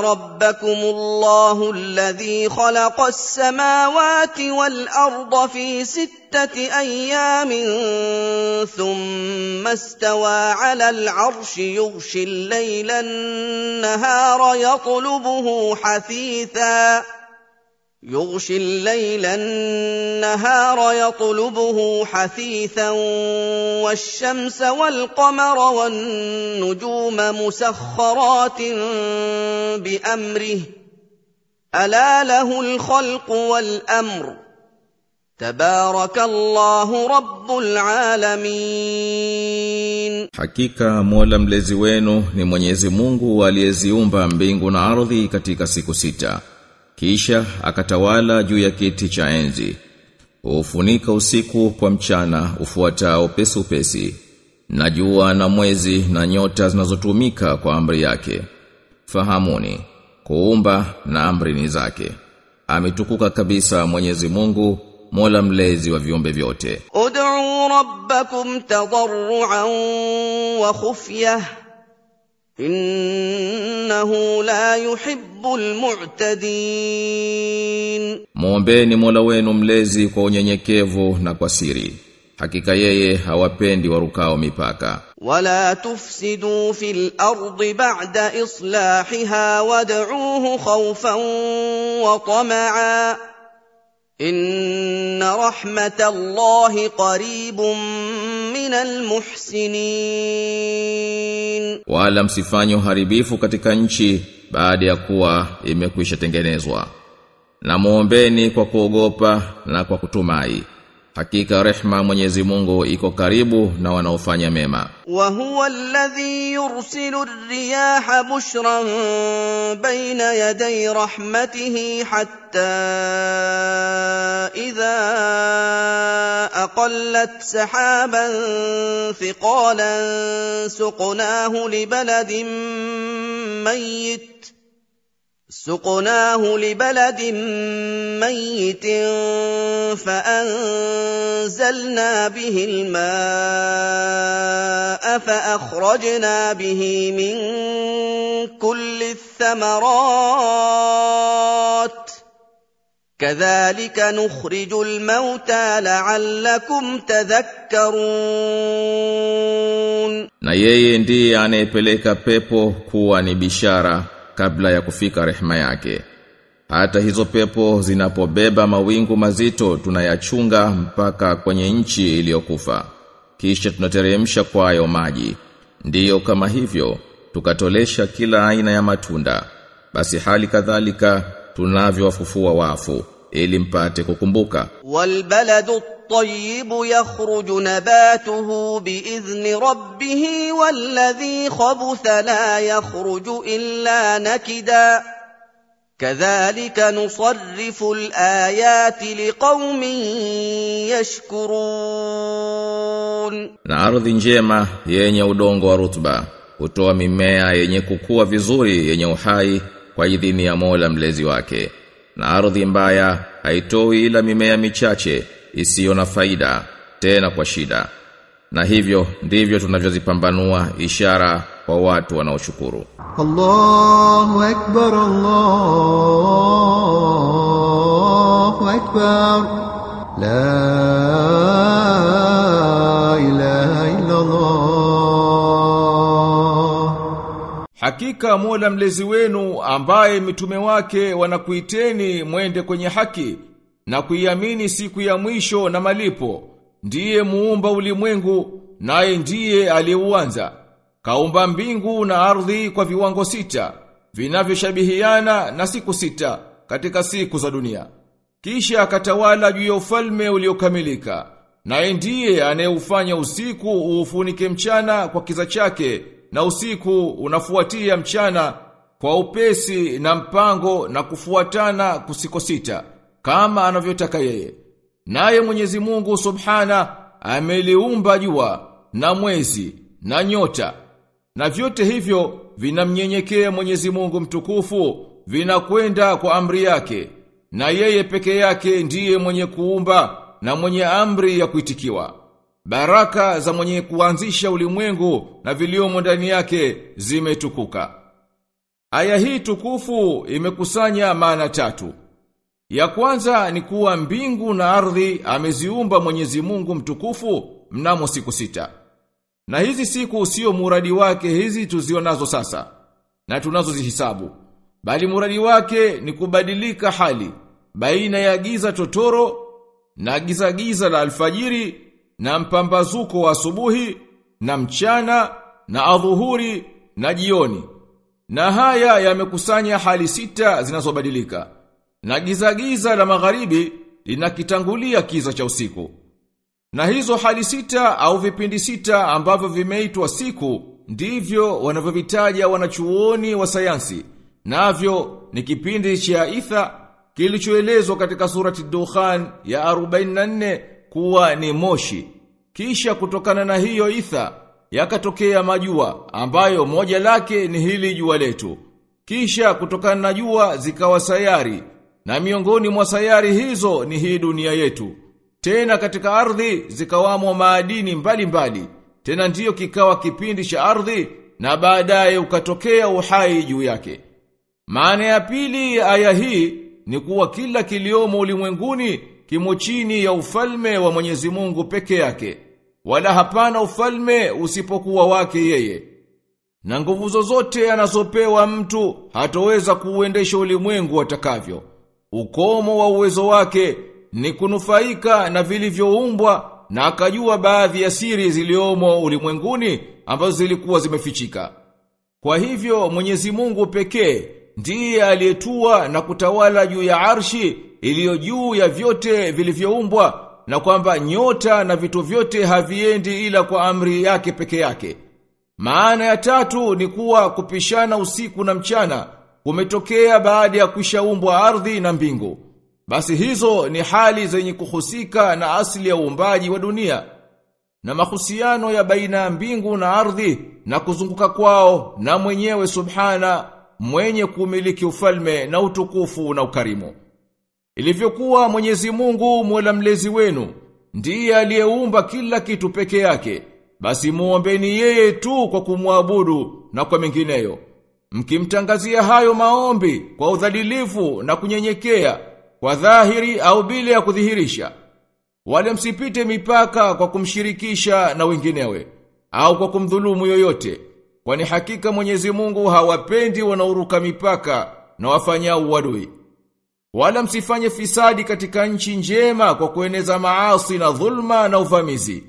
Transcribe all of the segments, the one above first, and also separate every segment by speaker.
Speaker 1: ربكم الله الذي خلق السماوات والأرض في ستة أيام ثم استوى على العرش يغشي الليل النهار يطلبه حثيثا يغشي الليل النهار يطلبه حثيثا والشمس والقمر والنجوم مسخرات بأمره. ألا له الخلق والأمر. تبارك الله رب العالمين.
Speaker 2: Hakika Mola mlezi wenu ni Mwenyezi Mungu aliyeziumba mbingu na ardhi katika siku sita. Kisha akatawala juu ya kiti cha enzi. Ufunika usiku kwa mchana ufuatao pesi upesi. Na jua na mwezi na nyota zinazotumika kwa amri yake. Fahamuni, kuumba na amri ni zake. Ametukuka kabisa Mwenyezi Mungu, Mola mlezi wa viumbe vyote.
Speaker 1: Ud'u rabbakum tadarruan wa khufyah innahu la yuhibbu
Speaker 2: almu'tadin, muombeeni Mola wenu mlezi kwa unyenyekevu na kwa siri. Hakika yeye hawapendi warukao mipaka.
Speaker 1: Wala tufsidu fil ardi ba'da islahiha wad'uhu khawfan wa tama'a. ان رحمه الله قريب من المحسنين
Speaker 2: Wala msifanye uharibifu katika nchi baada ya kuwa imekwisha tengenezwa. Na muombeni kwa kuogopa na kwa kutumai. Hakika rehma Mwenyezi Mungu iko karibu na wanaofanya mema.
Speaker 1: وهو الذي يرسل الرياح بشرا بين يدي رحمته حتى اذا اقلت سحابا ثقالا سقناه لبلد ميت سقناه لبلد ميت فانزلنا به الماء فاخرجنا به من كل الثمرات كذلك نخرج الموتى لعلكم تذكرون
Speaker 2: Na yeye ndiye anayepeleka pepo kuwa ni bishara. kabla ya kufika rehema yake. Hata hizo pepo zinapobeba mawingu mazito tunayachunga mpaka kwenye nchi iliyokufa. Kisha tunateremsha kwayo maji. Ndiyo kama hivyo tukatolesha kila aina ya matunda. Basi hali kadhalika tunavyowafufua wafu ili mpate kukumbuka.
Speaker 1: Walbaladu الطيب يخرج نباته باذن ربه والذي خبث لا يخرج الا نكدا كذلك نصرف الايات لقوم يشكرون
Speaker 2: Na ardhi njema yenye udongo wa rutuba hutoa mimea yenye kukua vizuri yenye uhai kwa idhini ya Mola mlezi wake. Na ardhi mbaya haitoi ila mimea michache isiyo na faida tena kwa shida. Na hivyo ndivyo tunavyozipambanua ishara kwa watu wanaoshukuru.
Speaker 3: Allahu akbar Allahu akbar. La ilaha illa Allah
Speaker 4: Hakika Mola mlezi wenu ambaye mitume wake wanakuiteni mwende kwenye haki na kuiamini siku ya mwisho na malipo ndiye muumba ulimwengu naye ndiye aliyeuanza. Kaumba mbingu na ardhi kwa viwango sita vinavyoshabihiana na siku sita katika siku za dunia. Kisha akatawala juu ya ufalme uliokamilika naye ndiye anayeufanya usiku uufunike mchana kwa kiza chake na usiku unafuatia mchana kwa upesi na mpango na kufuatana kusikosita kama anavyotaka yeye. Naye Mwenyezi Mungu Subhana ameliumba jua na mwezi na nyota. Na vyote hivyo vinamnyenyekea Mwenyezi Mungu mtukufu, vinakwenda kwa amri yake. Na yeye peke yake ndiye mwenye kuumba na mwenye amri ya kuitikiwa. Baraka za mwenye kuanzisha ulimwengu na viliomo ndani yake zimetukuka. Aya hii tukufu imekusanya maana tatu. Ya kwanza ni kuwa mbingu na ardhi ameziumba Mwenyezi Mungu mtukufu mnamo siku sita. Na hizi siku sio muradi wake hizi tuzionazo sasa na tunazozihisabu. Bali muradi wake ni kubadilika hali baina ya giza totoro na giza giza la alfajiri na mpambazuko wa asubuhi na mchana na adhuhuri na jioni. Na haya yamekusanya hali sita zinazobadilika. Na giza giza la magharibi linakitangulia kiza cha usiku. Na hizo hali sita au vipindi sita ambavyo vimeitwa siku ndivyo wanavyovitaja wanachuoni wa sayansi. Navyo ni kipindi cha Itha kilichoelezwa katika surati Dukhan ya 44 kuwa ni moshi. Kisha kutokana na hiyo Itha yakatokea majua ambayo moja lake ni hili jua letu. Kisha kutokana na jua zikawa sayari na miongoni mwa sayari hizo ni hii dunia yetu. Tena katika ardhi zikawamo maadini mbalimbali. Mbali. Tena ndiyo kikawa kipindi cha ardhi na baadaye ukatokea uhai juu yake. Maana ya pili ya aya hii ni kuwa kila kiliomo ulimwenguni kimo chini ya ufalme wa Mwenyezi Mungu peke yake. Wala hapana ufalme usipokuwa wake yeye. Na nguvu zozote anazopewa mtu hatoweza kuuendesha ulimwengu atakavyo. Ukomo wa uwezo wake ni kunufaika na vilivyoumbwa na akajua baadhi ya siri ziliomo ulimwenguni ambazo zilikuwa zimefichika. Kwa hivyo Mwenyezi Mungu pekee ndiye aliyetua na kutawala juu ya arshi iliyo juu ya vyote vilivyoumbwa na kwamba nyota na vitu vyote haviendi ila kwa amri yake peke yake. Maana ya tatu ni kuwa kupishana usiku na mchana kumetokea baada ya kushaumbwa ardhi na mbingu. Basi hizo ni hali zenye kuhusika na asili ya uumbaji wa dunia. Na mahusiano ya baina ya mbingu na ardhi na kuzunguka kwao na mwenyewe subhana mwenye kumiliki ufalme na utukufu na ukarimu. Ilivyokuwa Mwenyezi Mungu Mola mlezi wenu ndiye aliyeumba kila kitu peke yake. Basi muombeni yeye tu kwa kumwabudu na kwa mengineyo. Mkimtangazia hayo maombi kwa udhalilifu na kunyenyekea kwa dhahiri au bila ya kudhihirisha. Wale msipite mipaka kwa kumshirikisha na wenginewe au kwa kumdhulumu yoyote. Kwani hakika Mwenyezi Mungu hawapendi wanaoruka mipaka na wafanya uadui. Wala msifanye fisadi katika nchi njema kwa kueneza maasi na dhulma na uvamizi.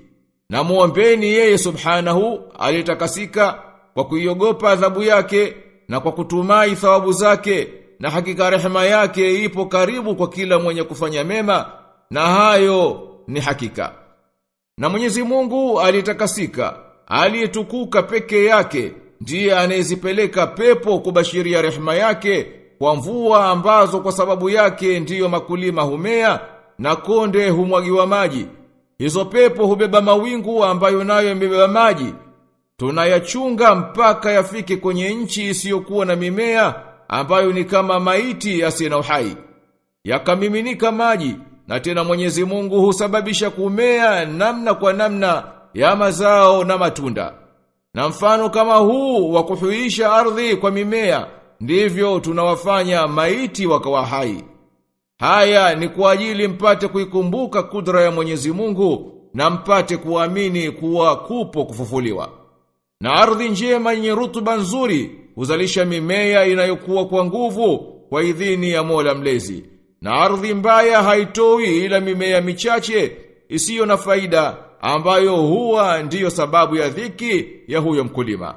Speaker 4: Na muombeni yeye subhanahu aliyetakasika kwa kuiogopa adhabu yake na kwa kutumai thawabu zake na hakika rehema yake ipo karibu kwa kila mwenye kufanya mema na hayo ni hakika. Na Mwenyezi Mungu alitakasika, aliyetukuka peke yake, ndiye anayezipeleka pepo kubashiria rehema yake kwa mvua ambazo kwa sababu yake ndiyo makulima humea na konde humwagiwa maji. Hizo pepo hubeba mawingu ambayo nayo yamebeba maji. Tunayachunga mpaka yafike kwenye nchi isiyokuwa na mimea ambayo ni kama maiti asiye na uhai. Yakamiminika maji na tena Mwenyezi Mungu husababisha kumea namna kwa namna ya mazao na matunda. Na mfano kama huu wa kuhuisha ardhi kwa mimea ndivyo tunawafanya maiti wakawa hai. Haya ni kwa ajili mpate kuikumbuka kudra ya Mwenyezi Mungu na mpate kuamini kuwa kupo kufufuliwa. Na ardhi njema yenye rutuba nzuri huzalisha mimea inayokuwa kwa nguvu kwa idhini ya Mola mlezi. Na ardhi mbaya haitoi ila mimea michache isiyo na faida ambayo huwa ndiyo sababu ya dhiki ya huyo mkulima.